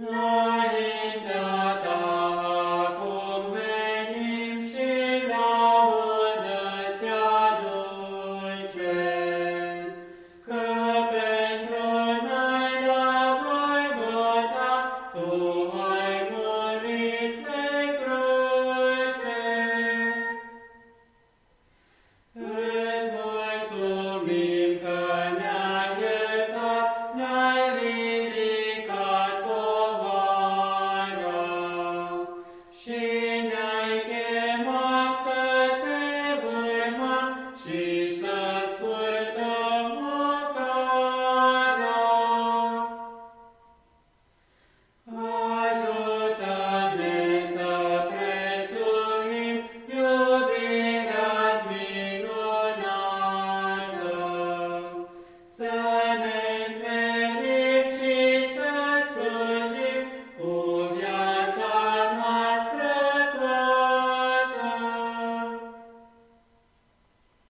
No.